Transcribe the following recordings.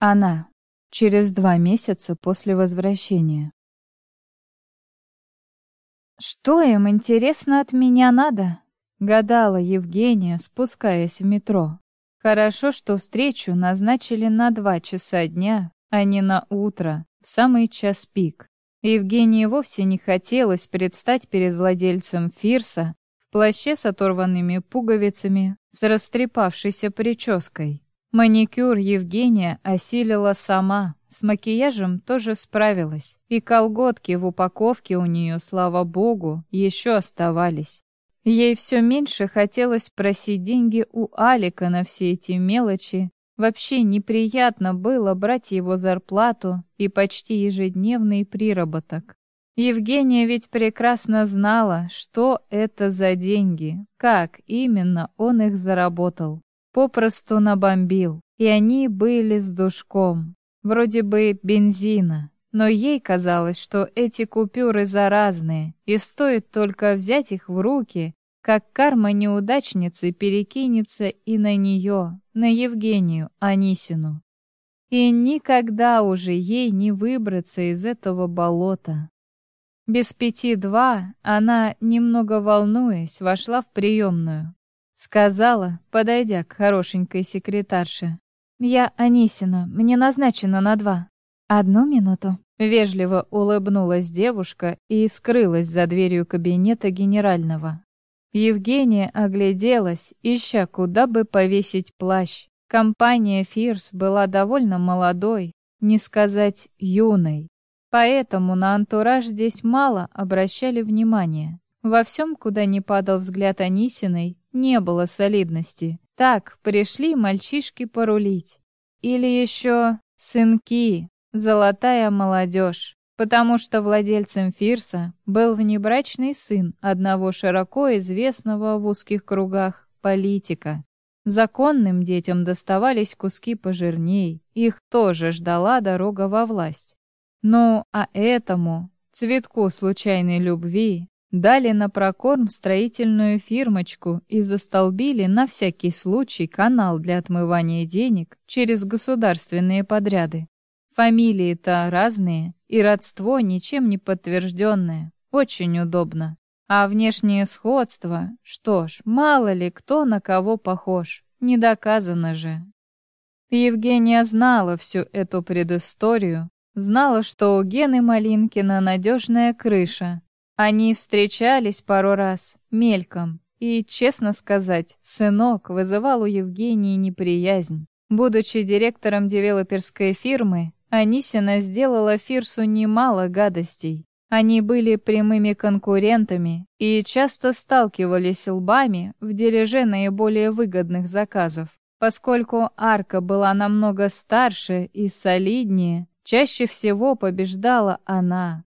Она. Через два месяца после возвращения. «Что им, интересно, от меня надо?» — гадала Евгения, спускаясь в метро. «Хорошо, что встречу назначили на два часа дня, а не на утро, в самый час пик. Евгении вовсе не хотелось предстать перед владельцем Фирса в плаще с оторванными пуговицами, с растрепавшейся прической. Маникюр Евгения осилила сама, с макияжем тоже справилась, и колготки в упаковке у нее, слава богу, еще оставались. Ей все меньше хотелось просить деньги у Алика на все эти мелочи. Вообще неприятно было брать его зарплату и почти ежедневный приработок. Евгения ведь прекрасно знала, что это за деньги, как именно он их заработал попросту набомбил, и они были с душком, вроде бы бензина. Но ей казалось, что эти купюры заразные, и стоит только взять их в руки, как карма неудачницы перекинется и на нее, на Евгению Анисину. И никогда уже ей не выбраться из этого болота. Без пяти два она, немного волнуясь, вошла в приемную. Сказала, подойдя к хорошенькой секретарше. «Я Анисина, мне назначено на два». «Одну минуту». Вежливо улыбнулась девушка и скрылась за дверью кабинета генерального. Евгения огляделась, ища, куда бы повесить плащ. Компания «Фирс» была довольно молодой, не сказать юной. Поэтому на антураж здесь мало обращали внимания. Во всем, куда не падал взгляд Анисиной, не было солидности. Так, пришли мальчишки порулить. Или еще сынки, золотая молодежь. Потому что владельцем Фирса был внебрачный сын одного широко известного в узких кругах политика. Законным детям доставались куски пожирней, их тоже ждала дорога во власть. Ну, а этому, цветку случайной любви, Дали на прокорм строительную фирмочку и застолбили на всякий случай канал для отмывания денег через государственные подряды. Фамилии-то разные, и родство ничем не подтвержденное. Очень удобно. А внешнее сходство, что ж, мало ли кто на кого похож, не доказано же. Евгения знала всю эту предысторию, знала, что у Гены Малинкина надежная крыша, они встречались пару раз, мельком, и, честно сказать, сынок вызывал у Евгении неприязнь. Будучи директором девелоперской фирмы, Анисина сделала Фирсу немало гадостей. Они были прямыми конкурентами и часто сталкивались лбами в дележе наиболее выгодных заказов. Поскольку арка была намного старше и солиднее, чаще всего побеждала она.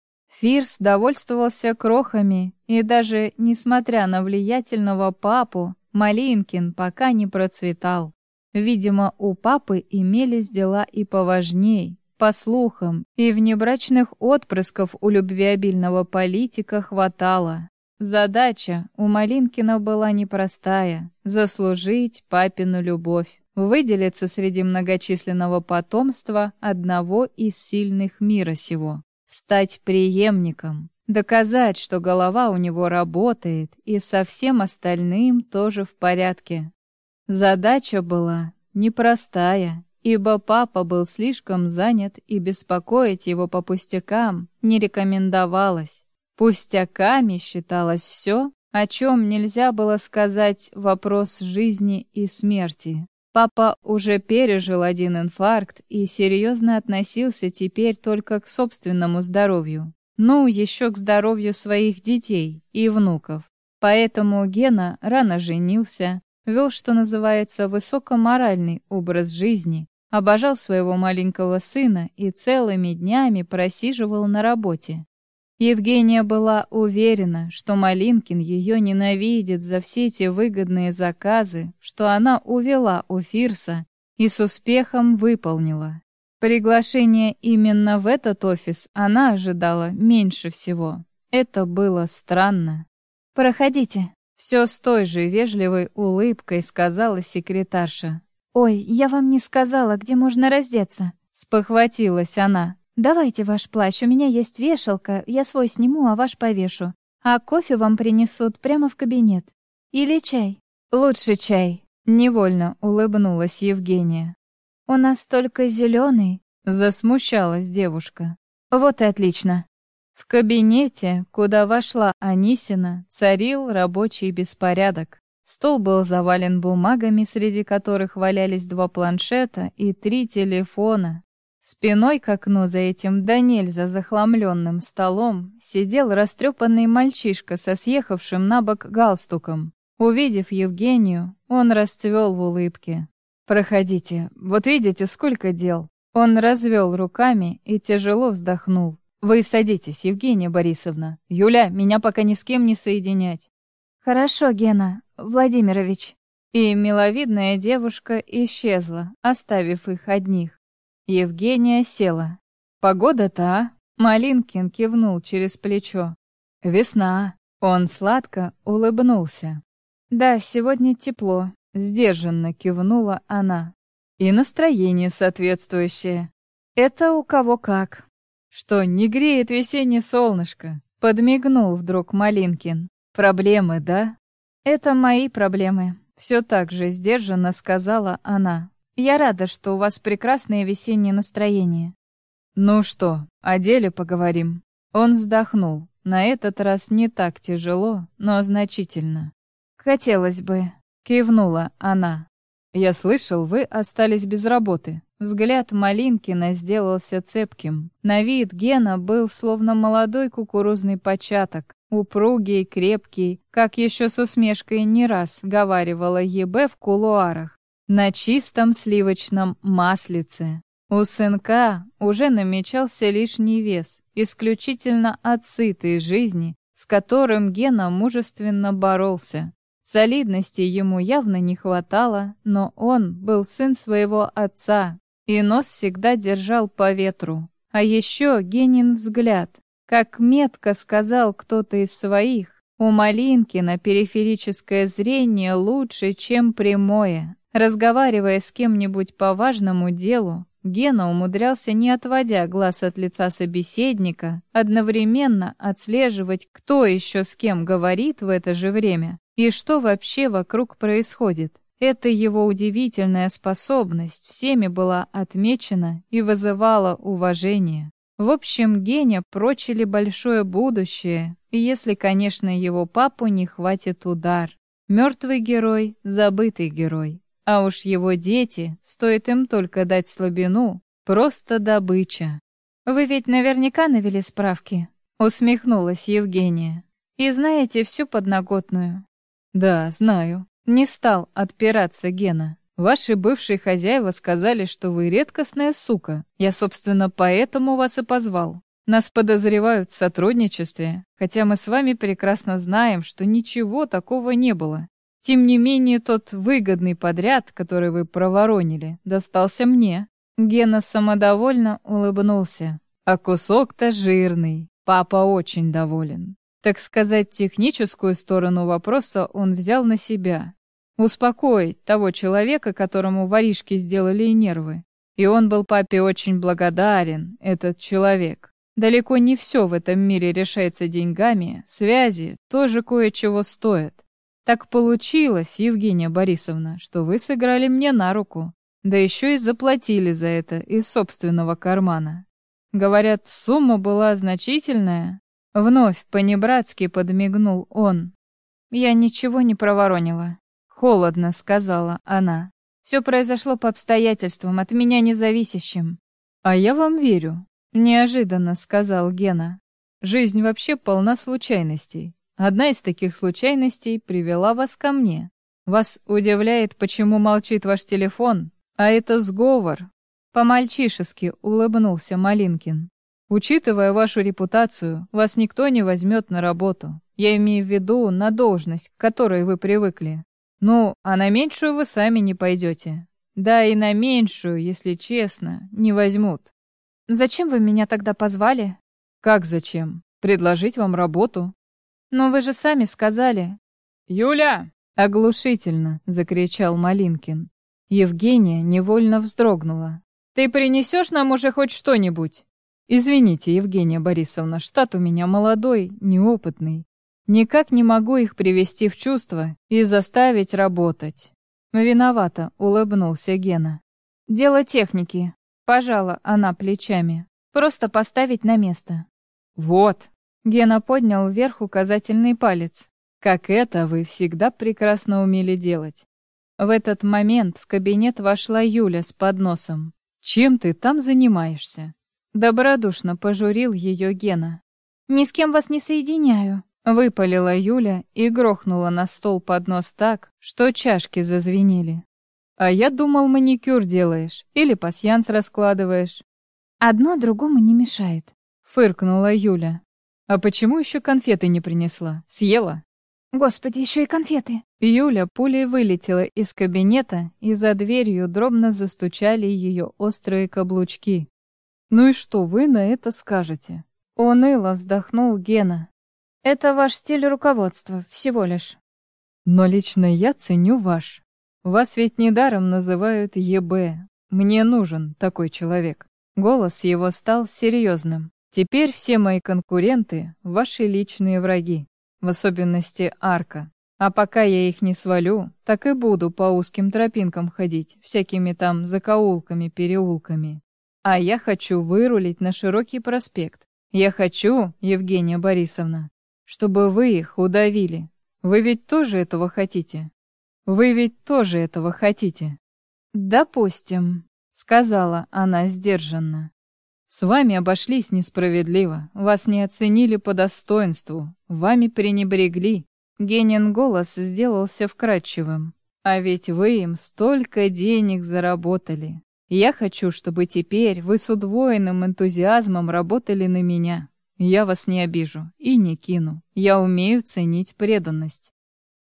Фирс довольствовался крохами, и даже, несмотря на влиятельного папу, Малинкин пока не процветал. Видимо, у папы имелись дела и поважней. По слухам, и внебрачных отпрысков у любвеобильного политика хватало. Задача у Малинкина была непростая — заслужить папину любовь, выделиться среди многочисленного потомства одного из сильных мира сего стать преемником, доказать, что голова у него работает и со всем остальным тоже в порядке. Задача была непростая, ибо папа был слишком занят и беспокоить его по пустякам не рекомендовалось. Пустяками считалось все, о чем нельзя было сказать вопрос жизни и смерти. Папа уже пережил один инфаркт и серьезно относился теперь только к собственному здоровью. Ну, еще к здоровью своих детей и внуков. Поэтому Гена рано женился, вел, что называется, высокоморальный образ жизни, обожал своего маленького сына и целыми днями просиживал на работе. Евгения была уверена, что Малинкин ее ненавидит за все те выгодные заказы, что она увела у Фирса и с успехом выполнила. Приглашение именно в этот офис она ожидала меньше всего. Это было странно. «Проходите», — все с той же вежливой улыбкой сказала секретарша. «Ой, я вам не сказала, где можно раздеться», — спохватилась она. «Давайте ваш плащ, у меня есть вешалка, я свой сниму, а ваш повешу. А кофе вам принесут прямо в кабинет. Или чай?» «Лучше чай», — невольно улыбнулась Евгения. «У нас только зеленый», — засмущалась девушка. «Вот и отлично». В кабинете, куда вошла Анисина, царил рабочий беспорядок. Стол был завален бумагами, среди которых валялись два планшета и три телефона. Спиной к окну за этим да нельзя захламленным столом сидел растрепанный мальчишка со съехавшим на бок галстуком. Увидев Евгению, он расцвел в улыбке. «Проходите, вот видите, сколько дел». Он развел руками и тяжело вздохнул. «Вы садитесь, Евгения Борисовна. Юля, меня пока ни с кем не соединять». «Хорошо, Гена Владимирович». И миловидная девушка исчезла, оставив их одних. Евгения села. «Погода-то, а?» Малинкин кивнул через плечо. «Весна». Он сладко улыбнулся. «Да, сегодня тепло», — сдержанно кивнула она. «И настроение соответствующее. Это у кого как». «Что, не греет весеннее солнышко?» — подмигнул вдруг Малинкин. «Проблемы, да?» «Это мои проблемы», — все так же сдержанно сказала она. «Я рада, что у вас прекрасное весеннее настроение». «Ну что, о деле поговорим?» Он вздохнул. На этот раз не так тяжело, но значительно. «Хотелось бы», — кивнула она. «Я слышал, вы остались без работы». Взгляд Малинкина сделался цепким. На вид Гена был словно молодой кукурузный початок, упругий, крепкий, как еще с усмешкой не раз говаривала ЕБ в кулуарах, на чистом сливочном маслице. У сынка уже намечался лишний вес, исключительно от сытой жизни, с которым Гена мужественно боролся. Солидности ему явно не хватало, но он был сын своего отца, и нос всегда держал по ветру. А еще Генин взгляд, как метко сказал кто-то из своих, у Малинкина периферическое зрение лучше, чем прямое. Разговаривая с кем-нибудь по важному делу, Гена умудрялся, не отводя глаз от лица собеседника, одновременно отслеживать, кто еще с кем говорит в это же время и что вообще вокруг происходит. Эта его удивительная способность всеми была отмечена и вызывала уважение. В общем, Геня прочили большое будущее, если, конечно, его папу не хватит удар. Мертвый герой — забытый герой. А уж его дети, стоит им только дать слабину, просто добыча. «Вы ведь наверняка навели справки?» — усмехнулась Евгения. «И знаете всю подноготную». «Да, знаю». Не стал отпираться Гена. Ваши бывшие хозяева сказали, что вы редкостная сука. Я, собственно, поэтому вас и позвал. Нас подозревают в сотрудничестве, хотя мы с вами прекрасно знаем, что ничего такого не было. Тем не менее, тот выгодный подряд, который вы проворонили, достался мне». Гена самодовольно улыбнулся. «А кусок-то жирный. Папа очень доволен. Так сказать, техническую сторону вопроса он взял на себя успокоить того человека, которому воришки сделали нервы. И он был папе очень благодарен, этот человек. Далеко не все в этом мире решается деньгами, связи тоже кое-чего стоят. Так получилось, Евгения Борисовна, что вы сыграли мне на руку, да еще и заплатили за это из собственного кармана. Говорят, сумма была значительная. Вновь по-небратски подмигнул он. Я ничего не проворонила. Холодно сказала она. Все произошло по обстоятельствам, от меня независящим. А я вам верю, неожиданно сказал Гена. Жизнь вообще полна случайностей. Одна из таких случайностей привела вас ко мне. Вас удивляет, почему молчит ваш телефон, а это сговор. По-мальчишески улыбнулся Малинкин. Учитывая вашу репутацию, вас никто не возьмет на работу. Я имею в виду на должность, к которой вы привыкли. Ну, а на меньшую вы сами не пойдете. Да и на меньшую, если честно, не возьмут. Зачем вы меня тогда позвали? Как зачем? Предложить вам работу? Но вы же сами сказали. Юля! Оглушительно закричал Малинкин. Евгения невольно вздрогнула. «Ты принесешь нам уже хоть что-нибудь?» «Извините, Евгения Борисовна, штат у меня молодой, неопытный. Никак не могу их привести в чувство и заставить работать». «Виновата», — улыбнулся Гена. «Дело техники», — пожала она плечами. «Просто поставить на место». «Вот», — Гена поднял вверх указательный палец. «Как это вы всегда прекрасно умели делать». В этот момент в кабинет вошла Юля с подносом. «Чем ты там занимаешься?» Добродушно пожурил ее Гена. «Ни с кем вас не соединяю», — выпалила Юля и грохнула на стол поднос так, что чашки зазвенели. «А я думал, маникюр делаешь или пасьянс раскладываешь». «Одно другому не мешает», — фыркнула Юля. «А почему еще конфеты не принесла? Съела?» «Господи, еще и конфеты!» Юля пулей вылетела из кабинета, и за дверью дробно застучали ее острые каблучки. «Ну и что вы на это скажете?» Уныло вздохнул Гена. «Это ваш стиль руководства, всего лишь». «Но лично я ценю ваш. Вас ведь недаром называют ЕБ. Мне нужен такой человек». Голос его стал серьезным. «Теперь все мои конкуренты — ваши личные враги, в особенности Арка. А пока я их не свалю, так и буду по узким тропинкам ходить, всякими там закоулками, переулками. А я хочу вырулить на широкий проспект. Я хочу, Евгения Борисовна, чтобы вы их удавили. Вы ведь тоже этого хотите? Вы ведь тоже этого хотите? Допустим, сказала она сдержанно. С вами обошлись несправедливо, вас не оценили по достоинству, вами пренебрегли. Генин голос сделался вкрадчивым. А ведь вы им столько денег заработали. Я хочу, чтобы теперь вы с удвоенным энтузиазмом работали на меня. Я вас не обижу и не кину. Я умею ценить преданность.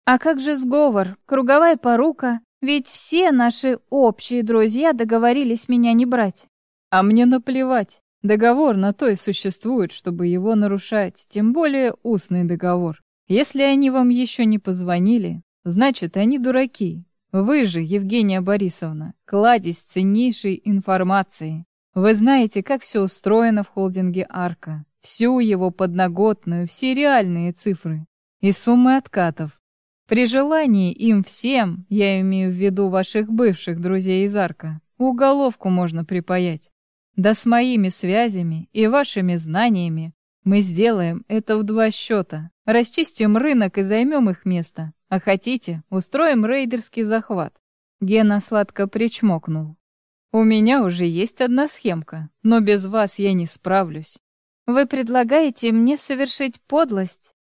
А как же сговор, круговая порука? Ведь все наши общие друзья договорились меня не брать. А мне наплевать. Договор на то и существует, чтобы его нарушать, тем более устный договор. Если они вам еще не позвонили, значит, они дураки, вы же, Евгения Борисовна, кладезь ценнейшей информации. Вы знаете, как все устроено в холдинге «Арка», всю его подноготную, все реальные цифры и суммы откатов. При желании им всем, я имею в виду ваших бывших друзей из «Арка», уголовку можно припаять. Да с моими связями и вашими знаниями мы сделаем это в два счета. Расчистим рынок и займем их место. А хотите, устроим рейдерский захват. Гена сладко причмокнул. У меня уже есть одна схемка, но без вас я не справлюсь. Вы предлагаете мне совершить подлость?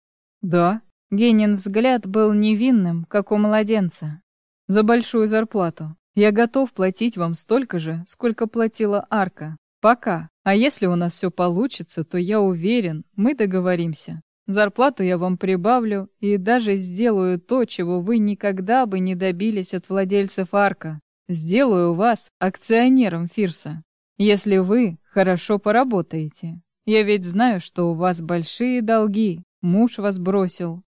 Да. Генин взгляд был невинным, как у младенца. За большую зарплату. Я готов платить вам столько же, сколько платила Арка. Пока. А если у нас все получится, то я уверен, мы договоримся. Зарплату я вам прибавлю и даже сделаю то, чего вы никогда бы не добились от владельцев Арка. Сделаю вас акционером Фирса, если вы хорошо поработаете. Я ведь знаю, что у вас большие долги, муж вас бросил.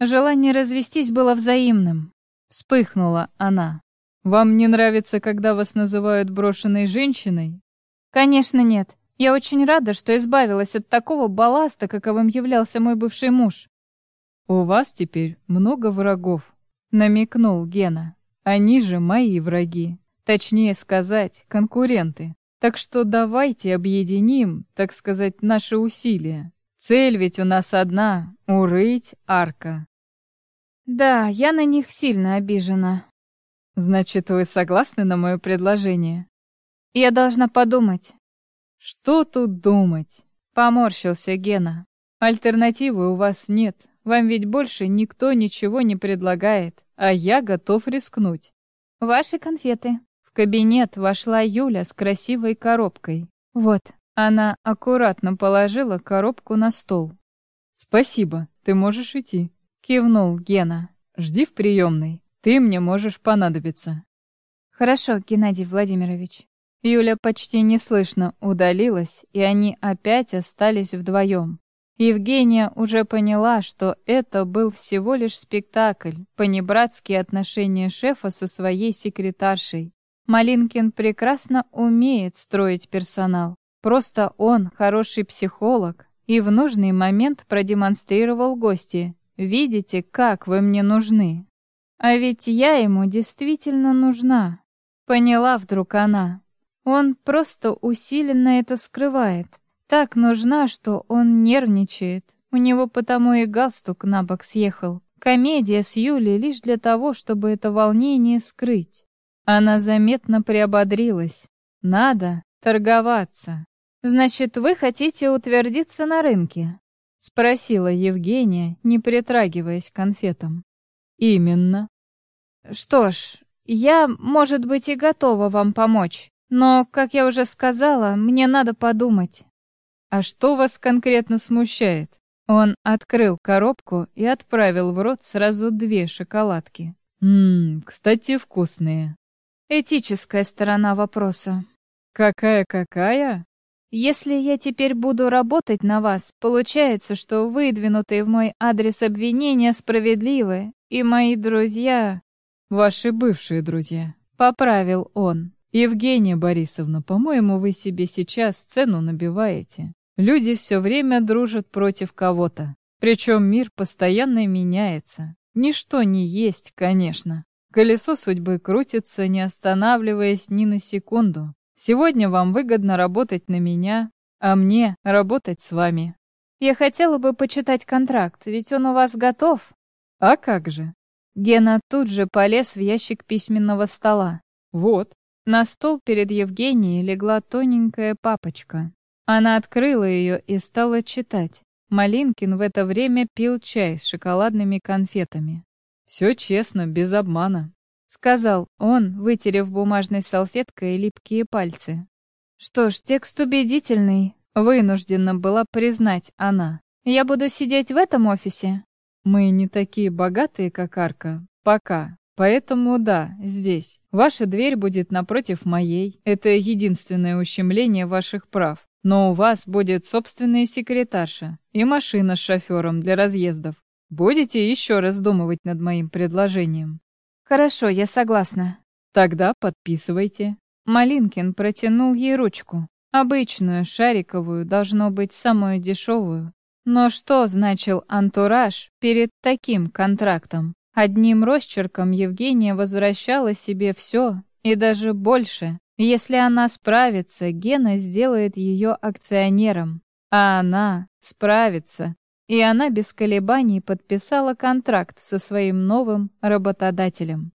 Желание развестись было взаимным. Вспыхнула она. Вам не нравится, когда вас называют брошенной женщиной? Конечно, нет. Я очень рада, что избавилась от такого балласта, каковым являлся мой бывший муж. У вас теперь много врагов, намекнул Гена. Они же мои враги. Точнее сказать, конкуренты. Так что давайте объединим, так сказать, наши усилия. Цель ведь у нас одна — урыть арка. Да, я на них сильно обижена. Значит, вы согласны на мое предложение? Я должна подумать. «Что тут думать?» — поморщился Гена. «Альтернативы у вас нет. Вам ведь больше никто ничего не предлагает, а я готов рискнуть». «Ваши конфеты». В кабинет вошла Юля с красивой коробкой. «Вот». Она аккуратно положила коробку на стол. «Спасибо, ты можешь идти», — кивнул Гена. «Жди в приемной, ты мне можешь понадобиться». «Хорошо, Геннадий Владимирович». Юля почти неслышно удалилась, и они опять остались вдвоем. Евгения уже поняла, что это был всего лишь спектакль, понебратские отношения шефа со своей секретаршей. Малинкин прекрасно умеет строить персонал. Просто он хороший психолог и в нужный момент продемонстрировал гости. «Видите, как вы мне нужны?» А ведь я ему действительно нужна. Поняла вдруг она. Он просто усиленно это скрывает. Так нужна, что он нервничает. У него потому и галстук на бок съехал. Комедия с Юлей лишь для того, чтобы это волнение скрыть. Она заметно приободрилась. Надо торговаться. Значит, вы хотите утвердиться на рынке? Спросила Евгения, не притрагиваясь к конфетам. Именно. Что ж, я, может быть, и готова вам помочь. Но, как я уже сказала, мне надо подумать. «А что вас конкретно смущает?» Он открыл коробку и отправил в рот сразу две шоколадки. «Ммм, кстати, вкусные». Этическая сторона вопроса. «Какая-какая?» «Если я теперь буду работать на вас, получается, что выдвинутые в мой адрес обвинения справедливы, и мои друзья...» «Ваши бывшие друзья», — поправил он. «Евгения Борисовна, по-моему, вы себе сейчас цену набиваете. Люди все время дружат против кого-то. Причем мир постоянно меняется. Ничто не есть, конечно. Колесо судьбы крутится, не останавливаясь ни на секунду. Сегодня вам выгодно работать на меня, а мне работать с вами. Я хотела бы почитать контракт, ведь он у вас готов. А как же? Гена тут же полез в ящик письменного стола. Вот. На стол перед Евгенией легла тоненькая папочка. Она открыла ее и стала читать. Малинкин в это время пил чай с шоколадными конфетами. «Все честно, без обмана», — сказал он, вытерев бумажной салфеткой липкие пальцы. «Что ж, текст убедительный», — вынуждена была признать она. «Я буду сидеть в этом офисе?» «Мы не такие богатые, как Арка. Пока. Поэтому да, здесь. Ваша дверь будет напротив моей. Это единственное ущемление ваших прав. Но у вас будет собственная секретарша и машина с шофером для разъездов. Будете еще раздумывать над моим предложением? Хорошо, я согласна. Тогда подписывайте. Малинкин протянул ей ручку. Обычную, шариковую, должно быть, самую дешевую. Но что значил антураж перед таким контрактом? Одним росчерком Евгения возвращала себе все и даже больше. Если она справится, Гена сделает ее акционером. А она справится. И она без колебаний подписала контракт со своим новым работодателем.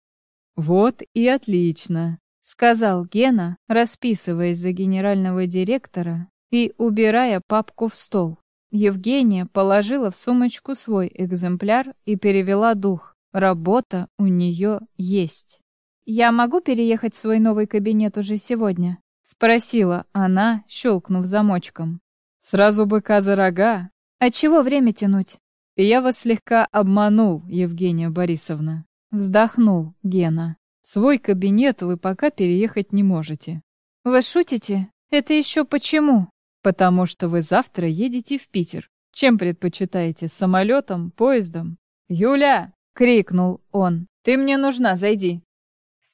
«Вот и отлично», — сказал Гена, расписываясь за генерального директора и убирая папку в стол. Евгения положила в сумочку свой экземпляр и перевела дух. Работа у нее есть. «Я могу переехать в свой новый кабинет уже сегодня?» — спросила она, щелкнув замочком. «Сразу быка за рога. Отчего время тянуть?» «Я вас слегка обманул, Евгения Борисовна», — вздохнул Гена. «В свой кабинет вы пока переехать не можете». «Вы шутите? Это еще почему?» «Потому что вы завтра едете в Питер. Чем предпочитаете, самолетом, поездом?» «Юля!» — крикнул он. «Ты мне нужна, зайди».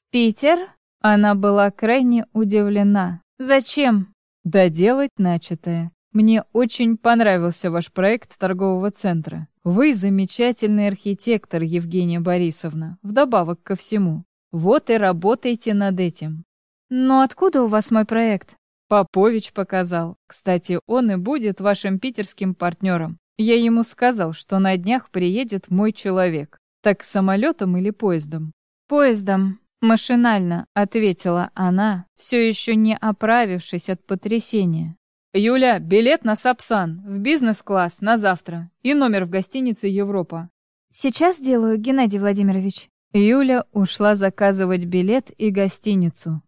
«Питер?» Она была крайне удивлена. «Зачем?» «Доделать начатое. Мне очень понравился ваш проект торгового центра. Вы замечательный архитектор, Евгения Борисовна, вдобавок ко всему. Вот и работайте над этим». «Но откуда у вас мой проект?» Попович показал. Кстати, он и будет вашим питерским партнером. Я ему сказал, что на днях приедет мой человек. Так самолетом или поездом? Поездом. Машинально ответила она, все еще не оправившись от потрясения. «Юля, билет на Сапсан, в бизнес-класс, на завтра. И номер в гостинице «Европа». «Сейчас делаю, Геннадий Владимирович». Юля ушла заказывать билет и гостиницу.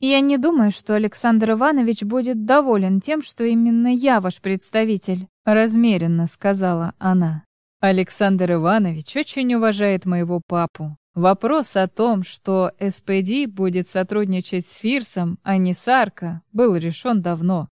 «Я не думаю, что Александр Иванович будет доволен тем, что именно я ваш представитель», — размеренно сказала она. «Александр Иванович очень уважает моего папу. Вопрос о том, что СПД будет сотрудничать с Фирсом, а не с Арко, был решен давно.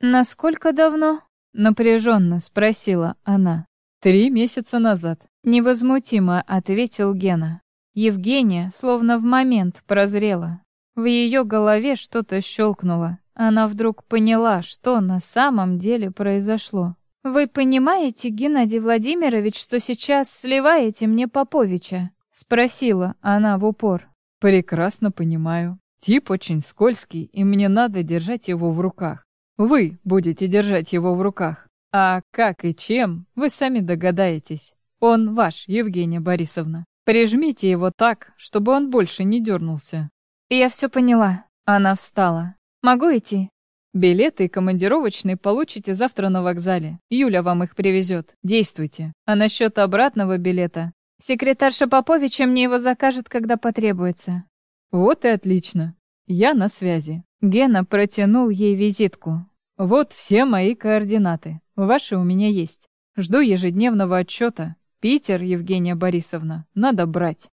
Насколько давно? Напряженно спросила она. Три месяца назад. Невозмутимо ответил Гена. Евгения словно в момент прозрела. В ее голове что-то щелкнуло. Она вдруг поняла, что на самом деле произошло. «Вы понимаете, Геннадий Владимирович, что сейчас сливаете мне Поповича?» — спросила она в упор. «Прекрасно понимаю. Тип очень скользкий, и мне надо держать его в руках. Вы будете держать его в руках. А как и чем, вы сами догадаетесь. Он ваш, Евгения Борисовна. Прижмите его так, чтобы он больше не дернулся. Я все поняла. Она встала. Могу идти? Билеты и командировочные получите завтра на вокзале. Юля вам их привезет. Действуйте. А насчет обратного билета? Секретарша Поповича мне его закажет, когда потребуется. Вот и отлично. Я на связи. Гена протянул ей визитку. Вот все мои координаты. Ваши у меня есть. Жду ежедневного отчета. Питер, Евгения Борисовна, надо брать.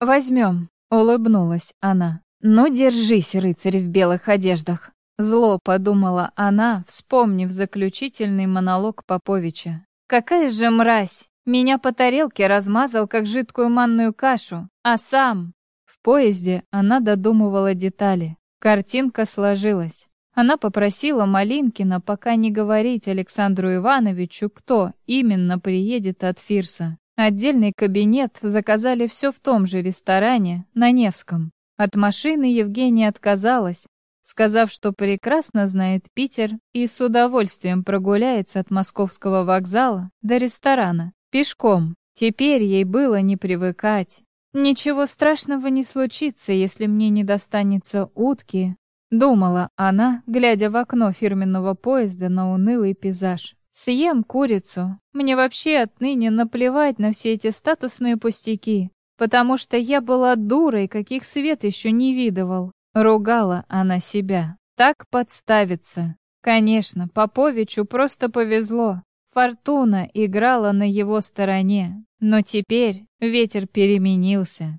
Возьмем, улыбнулась она. Ну, держись, рыцарь в белых одеждах. Зло подумала она, вспомнив заключительный монолог Поповича. Какая же мразь! Меня по тарелке размазал, как жидкую манную кашу, а сам... В поезде она додумывала детали. Картинка сложилась. Она попросила Малинкина пока не говорить Александру Ивановичу, кто именно приедет от Фирса. Отдельный кабинет заказали все в том же ресторане, на Невском. От машины Евгения отказалась, сказав, что прекрасно знает Питер и с удовольствием прогуляется от московского вокзала до ресторана, пешком. Теперь ей было не привыкать. Ничего страшного не случится, если мне не достанется утки, Думала она, глядя в окно фирменного поезда на унылый пейзаж. Съем курицу. Мне вообще отныне наплевать на все эти статусные пустяки, потому что я была дурой, каких свет еще не видывал. Ругала она себя. Так подставиться. Конечно, Поповичу просто повезло. Фортуна играла на его стороне. Но теперь ветер переменился.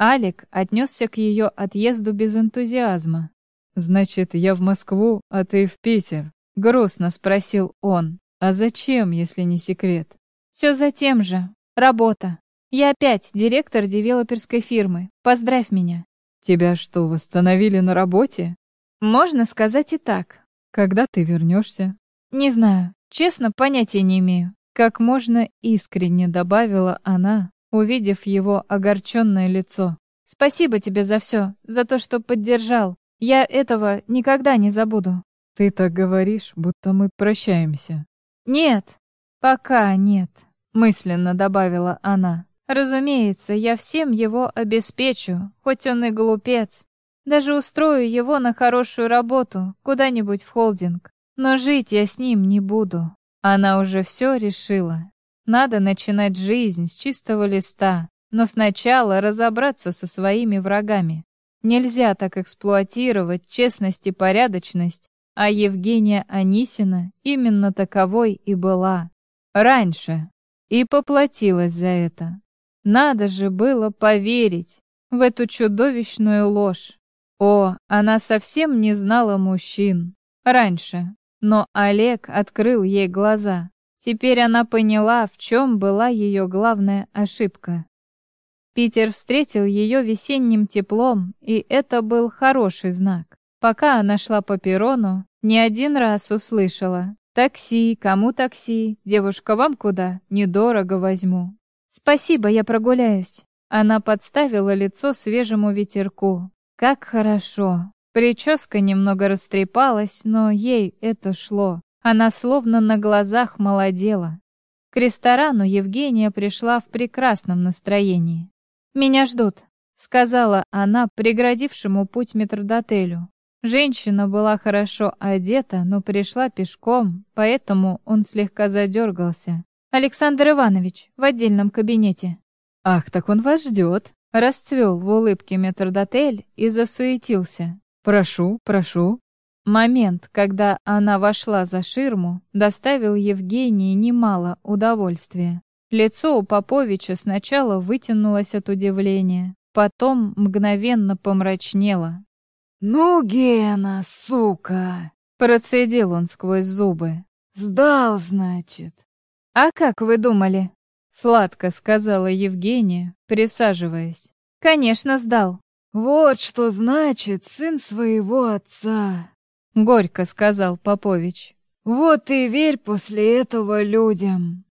Алик отнесся к ее отъезду без энтузиазма. «Значит, я в Москву, а ты в Питер?» — грустно спросил он. «А зачем, если не секрет?» «Все за тем же. Работа. Я опять директор девелоперской фирмы. Поздравь меня». «Тебя что, восстановили на работе?» «Можно сказать и так». «Когда ты вернешься?» «Не знаю. Честно, понятия не имею». Как можно искренне добавила она, увидев его огорченное лицо. «Спасибо тебе за все, за то, что поддержал, я этого никогда не забуду. Ты так говоришь, будто мы прощаемся. Нет, пока нет, мысленно добавила она. Разумеется, я всем его обеспечу, хоть он и глупец. Даже устрою его на хорошую работу, куда-нибудь в холдинг. Но жить я с ним не буду. Она уже все решила. Надо начинать жизнь с чистого листа, но сначала разобраться со своими врагами. Нельзя так эксплуатировать честность и порядочность, а Евгения Анисина именно таковой и была. Раньше. И поплатилась за это. Надо же было поверить в эту чудовищную ложь. О, она совсем не знала мужчин. Раньше. Но Олег открыл ей глаза. Теперь она поняла, в чем была ее главная ошибка. Питер встретил ее весенним теплом, и это был хороший знак. Пока она шла по перрону, не один раз услышала «Такси, кому такси? Девушка, вам куда? Недорого возьму». «Спасибо, я прогуляюсь». Она подставила лицо свежему ветерку. Как хорошо. Прическа немного растрепалась, но ей это шло. Она словно на глазах молодела. К ресторану Евгения пришла в прекрасном настроении. «Меня ждут», — сказала она преградившему путь метрдотелю. Женщина была хорошо одета, но пришла пешком, поэтому он слегка задергался. «Александр Иванович, в отдельном кабинете». «Ах, так он вас ждет», — расцвел в улыбке метрдотель и засуетился. «Прошу, прошу». Момент, когда она вошла за ширму, доставил Евгении немало удовольствия. Лицо у Поповича сначала вытянулось от удивления, потом мгновенно помрачнело. «Ну, Гена, сука!» Процедил он сквозь зубы. Сдал, значит. А как вы думали? Сладко сказала Евгения, присаживаясь. Конечно, сдал. Вот что значит сын своего отца. Горько сказал Попович. Вот и верь после этого людям.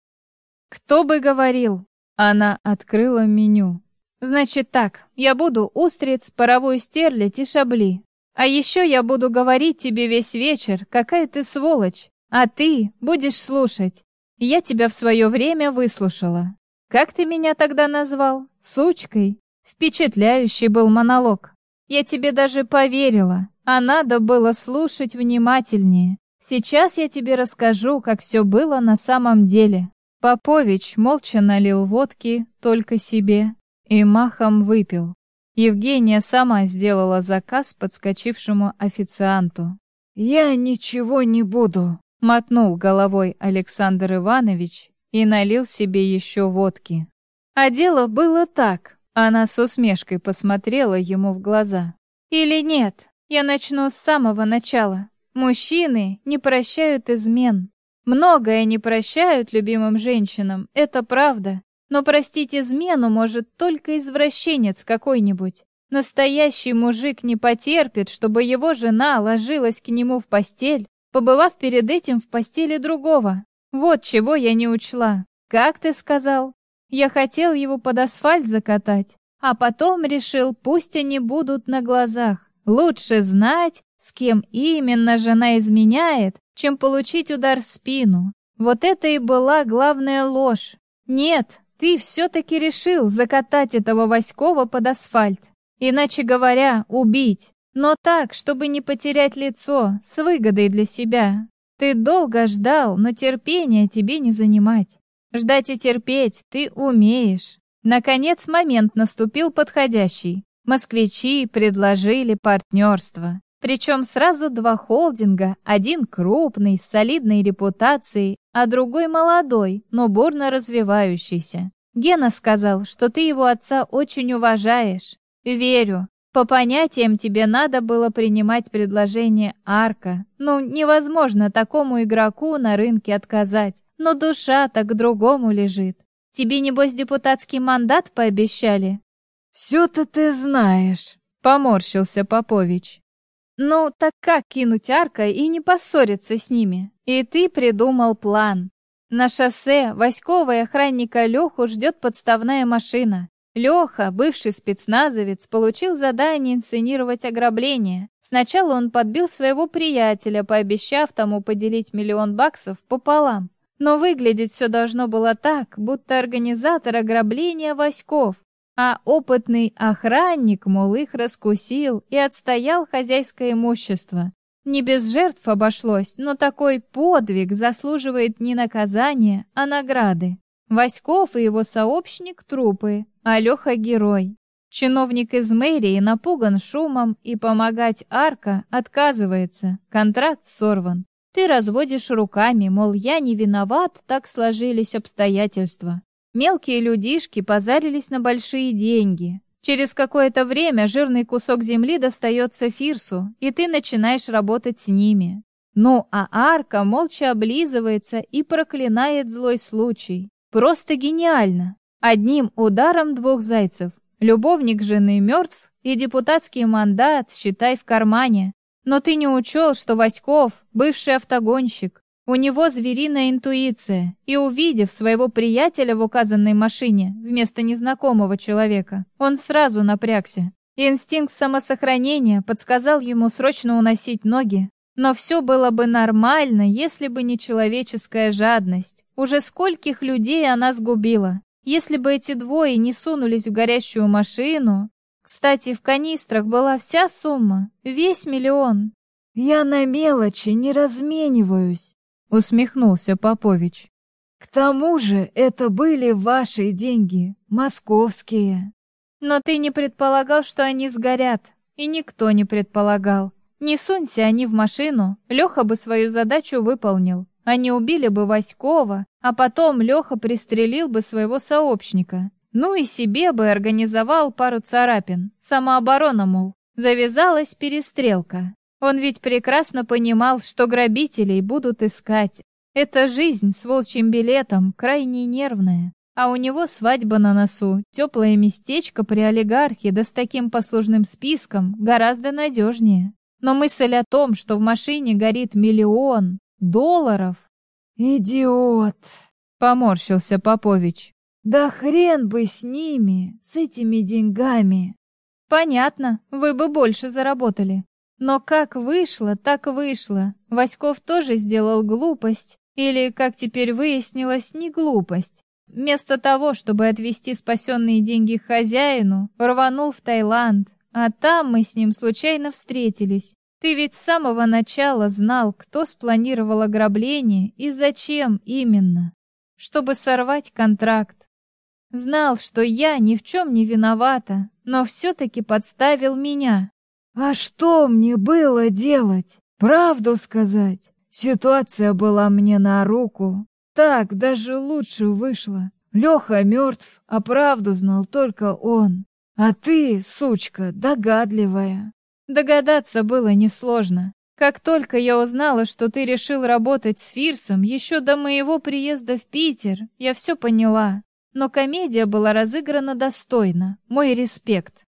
Кто бы говорил? Она открыла меню. Значит так, я буду устриц, паровую стерлядь и шабли. А еще я буду говорить тебе весь вечер, какая ты сволочь, а ты будешь слушать. Я тебя в свое время выслушала. Как ты меня тогда назвал? Сучкой? Впечатляющий был монолог. Я тебе даже поверила, а надо было слушать внимательнее. Сейчас я тебе расскажу, как все было на самом деле. Попович молча налил водки только себе и махом выпил. Евгения сама сделала заказ подскочившему официанту. «Я ничего не буду», — мотнул головой Александр Иванович и налил себе еще водки. А дело было так. Она с усмешкой посмотрела ему в глаза. «Или нет, я начну с самого начала. Мужчины не прощают измен. Многое не прощают любимым женщинам, это правда. Но простить измену может только извращенец какой-нибудь. Настоящий мужик не потерпит, чтобы его жена ложилась к нему в постель, побывав перед этим в постели другого. Вот чего я не учла. Как ты сказал? Я хотел его под асфальт закатать, а потом решил, пусть они будут на глазах. Лучше знать, с кем именно жена изменяет, чем получить удар в спину. Вот это и была главная ложь. Нет, ты все-таки решил закатать этого Васькова под асфальт. Иначе говоря, убить. Но так, чтобы не потерять лицо, с выгодой для себя. Ты долго ждал, но терпения тебе не занимать. Ждать и терпеть ты умеешь. Наконец момент наступил подходящий. Москвичи предложили партнерство. Причем сразу два холдинга, один крупный, с солидной репутацией, а другой молодой, но бурно развивающийся. Гена сказал, что ты его отца очень уважаешь. Верю. По понятиям тебе надо было принимать предложение Арка. Ну, невозможно такому игроку на рынке отказать. Но душа так к другому лежит. Тебе, небось, депутатский мандат пообещали? «Все-то ты знаешь», — поморщился Попович. Ну, так как кинуть Арка и не поссориться с ними? И ты придумал план. На шоссе Васькова и охранника Леху ждет подставная машина. Леха, бывший спецназовец, получил задание инсценировать ограбление. Сначала он подбил своего приятеля, пообещав тому поделить миллион баксов пополам. Но выглядеть все должно было так, будто организатор ограбления Васьков, а опытный охранник, мол, их раскусил и отстоял хозяйское имущество. Не без жертв обошлось, но такой подвиг заслуживает не наказания, а награды. Васьков и его сообщник — трупы, а Леха — герой. Чиновник из мэрии напуган шумом и помогать Арка отказывается, контракт сорван. Ты разводишь руками, мол, я не виноват, так сложились обстоятельства. Мелкие людишки позарились на большие деньги. Через какое-то время жирный кусок земли достается Фирсу, и ты начинаешь работать с ними. Ну, а Арка молча облизывается и проклинает злой случай. Просто гениально. Одним ударом двух зайцев. Любовник жены мертв, и депутатский мандат, считай, в кармане. Но ты не учел, что Васьков — бывший автогонщик, у него звериная интуиция, и увидев своего приятеля в указанной машине вместо незнакомого человека, он сразу напрягся. Инстинкт самосохранения подсказал ему срочно уносить ноги, но все было бы нормально, если бы не человеческая жадность. Уже скольких людей она сгубила. Если бы эти двое не сунулись в горящую машину... Кстати, в канистрах была вся сумма, весь миллион. «Я на мелочи не размениваюсь», усмехнулся Попович. К тому же это были ваши деньги, московские. Но ты не предполагал, что они сгорят, и никто не предполагал. Не сунься они в машину, Леха бы свою задачу выполнил. Они убили бы Васькова, а потом Леха пристрелил бы своего сообщника. Ну и себе бы организовал пару царапин. Самооборона, мол. Завязалась перестрелка. Он ведь прекрасно понимал, что грабителей будут искать, Эта жизнь с волчьим билетом крайне нервная. А у него свадьба на носу, теплое местечко при олигархе, да с таким послужным списком гораздо надежнее. Но мысль о том, что в машине горит миллион долларов... «Идиот!» — поморщился Попович. «Да хрен бы с ними, с этими деньгами!» «Понятно, вы бы больше заработали. Но как вышло, так вышло. Васьков тоже сделал глупость. Или, как теперь выяснилось, не глупость. Вместо того, чтобы отвезти спасенные деньги хозяину, рванул в Таиланд. А там мы с ним случайно встретились. Ты ведь с самого начала знал, кто спланировал ограбление и зачем именно. Чтобы сорвать контракт. Знал, что я ни в чем не виновата, но все-таки подставил меня. А что мне было делать? Правду сказать? Ситуация была мне на руку. Так даже лучше вышло. Леха мертв, а правду знал только он. А ты, сучка, догадливая. Догадаться было несложно. Как только я узнала, что ты решил работать с Фирсом еще до моего приезда в Питер, я все поняла. Но комедия была разыграна достойно. Мой респект.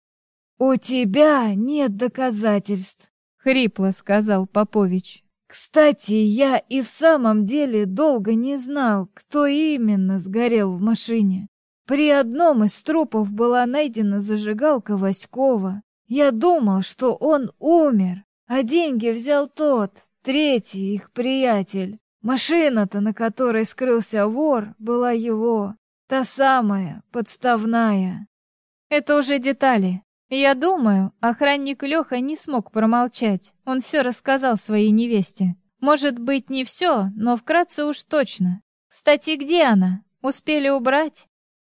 «У тебя нет доказательств», — хрипло сказал Попович. Кстати, я и в самом деле долго не знал, кто именно сгорел в машине. При одном из трупов была найдена зажигалка Васькова. Я думал, что он умер, а деньги взял тот, третий их приятель. Машина-то, на которой скрылся вор, была его. Та самая, подставная. Это уже детали. Я думаю, охранник Леха не смог промолчать. Он все рассказал своей невесте. Может быть, не все, но вкратце уж точно. Кстати, где она? Успели убрать?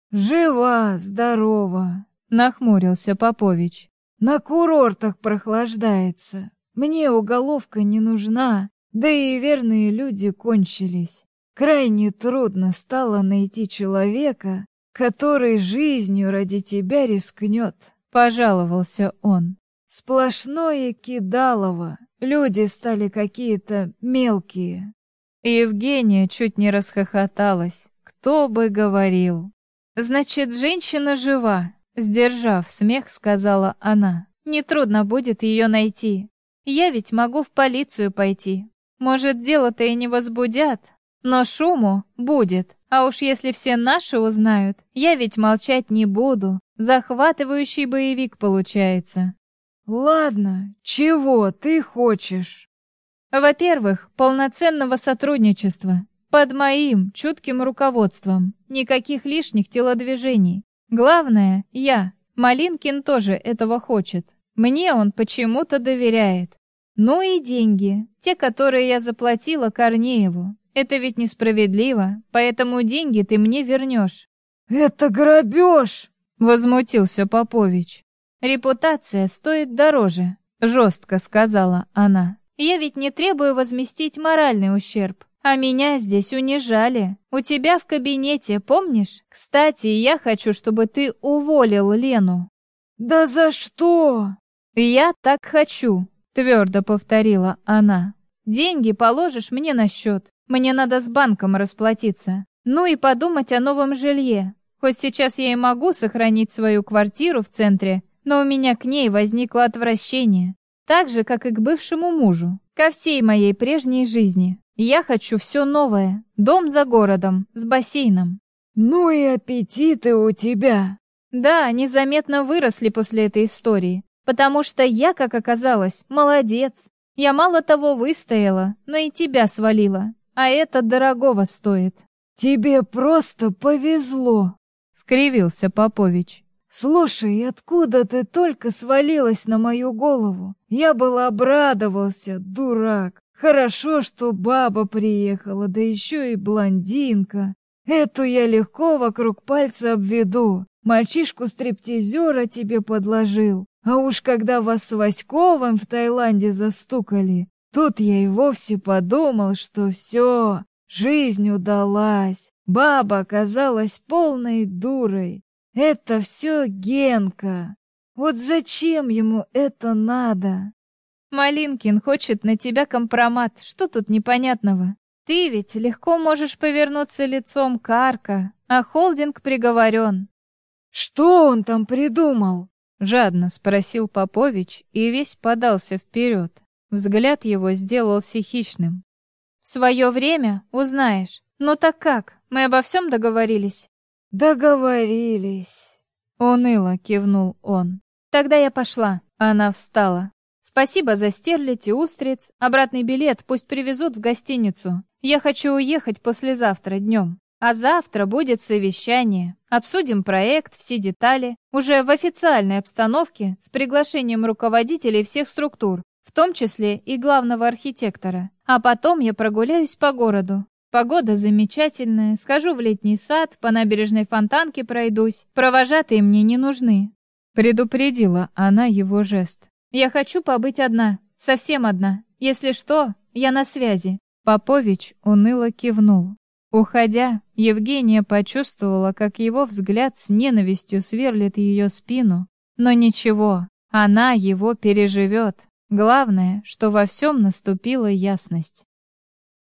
Жива, здорова, нахмурился Попович. На курортах прохлаждается. Мне уголовка не нужна, да и верные люди кончились. Крайне трудно стало найти человека, который жизнью ради тебя рискнет. Пожаловался он. Сплошное кидалово. Люди стали какие-то мелкие. Евгения чуть не расхохоталась. Кто бы говорил. Значит, женщина жива. Сдержав смех, сказала она. Нетрудно будет ее найти. Я ведь могу в полицию пойти. Может, дело-то и не возбудят, но шуму будет. А уж если все наши узнают, я ведь молчать не буду. Захватывающий боевик получается. Ладно, чего ты хочешь? Во-первых, полноценного сотрудничества. Под моим чутким руководством. Никаких лишних телодвижений. Главное, я. Малинкин тоже этого хочет. Мне он почему-то доверяет. Ну и деньги. Те, которые я заплатила Корнееву. Это ведь несправедливо, поэтому деньги ты мне вернешь». «Это грабеж!» — возмутился Попович. «Репутация стоит дороже», — жестко сказала она. «Я ведь не требую возместить моральный ущерб, а меня здесь унижали. У тебя в кабинете, помнишь? Кстати, я хочу, чтобы ты уволил Лену». «Да за что?» «Я так хочу», — твердо повторила она. «Деньги положишь мне на счет. Мне надо с банком расплатиться. Ну и подумать о новом жилье. Хоть сейчас я и могу сохранить свою квартиру в центре, но у меня к ней возникло отвращение. Так же, как и к бывшему мужу. Ко всей моей прежней жизни. Я хочу все новое. Дом за городом, с бассейном. Ну и аппетиты у тебя. Да, они заметно выросли после этой истории. Потому что я, как оказалось, молодец. Я мало того выстояла, но и тебя свалила. А это дорогого стоит. Тебе просто повезло, скривился Попович. Слушай, откуда ты только свалилась на мою голову? Я был обрадовался, дурак. Хорошо, что баба приехала, да еще и блондинка. Эту я легко вокруг пальца обведу. Мальчишку-стриптизера тебе подложил. А уж когда вас с Васьковым в Таиланде застукали, Тут я и вовсе подумал, что все, жизнь удалась. Баба оказалась полной дурой. Это все Генка. Вот зачем ему это надо? Малинкин хочет на тебя компромат. Что тут непонятного? Ты ведь легко можешь повернуться лицом к Арка, а холдинг приговорен. Что он там придумал? Жадно спросил Попович и весь подался вперед. Взгляд его сделался хищным. «В свое время узнаешь. Ну так как, мы обо всем договорились?» «Договорились», — уныло кивнул он. «Тогда я пошла». Она встала. «Спасибо за стерлядь и устриц. Обратный билет пусть привезут в гостиницу. Я хочу уехать послезавтра днем. А завтра будет совещание. Обсудим проект, все детали, уже в официальной обстановке с приглашением руководителей всех структур, в том числе и главного архитектора. А потом я прогуляюсь по городу. Погода замечательная, схожу в летний сад, по набережной фонтанке пройдусь. Провожатые мне не нужны. Предупредила она его жест. Я хочу побыть одна, совсем одна. Если что, я на связи. Попович уныло кивнул. Уходя, Евгения почувствовала, как его взгляд с ненавистью сверлит ее спину. Но ничего, она его переживет. Главное, что во всем наступила ясность.